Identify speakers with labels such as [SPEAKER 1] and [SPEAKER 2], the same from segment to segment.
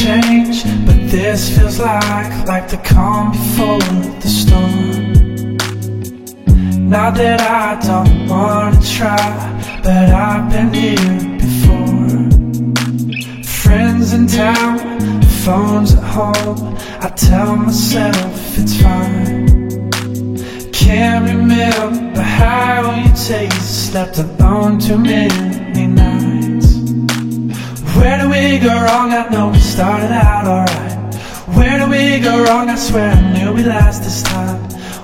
[SPEAKER 1] Change, but this feels like, like the calm before the storm. Not that I don't wanna try, but I've been here before. Friends in town, phones at home. I tell myself it's fine. Can't remember how you taste. Slept alone too many nights. Where do we go wrong? I know we started out alright. Where do we go wrong? I swear I knew we last this time.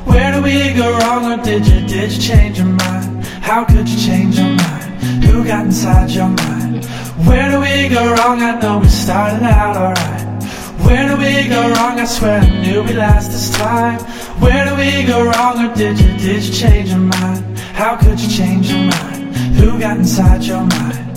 [SPEAKER 1] Where do we go wrong? Or did you, did you change your mind? How could you change your mind? Who got inside your mind? Where do we go wrong? I know we started out alright. Where do we go wrong? I swear I knew we last this time. Where do we go wrong? Or did you, did you change your mind? How could you change your mind? Who got inside your mind?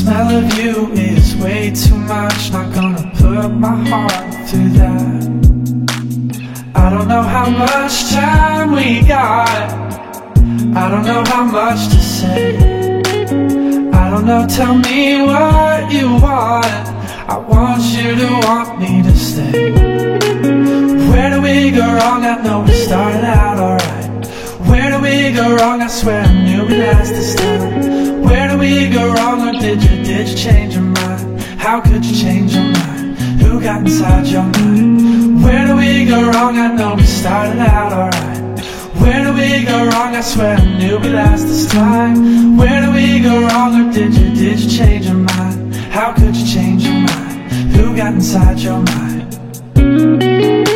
[SPEAKER 1] Smell of you is way too much, not gonna put my heart through that. I don't know how much time we got, I don't know how much to say. I don't know, tell me what you want. I want you to want me to stay. Where do we go wrong? I know we started out alright. Where do we go wrong? I swear I knew we last this time. Where do we go wrong? Or did you, did you change your mind? How could you change your mind? Who got inside your mind? We go wrong? I know we started out alright. Where do we go wrong? I swear I knew we last this time. Where do we go wrong? Or did you, did you change your mind? How could you change your mind? Who got inside your mind?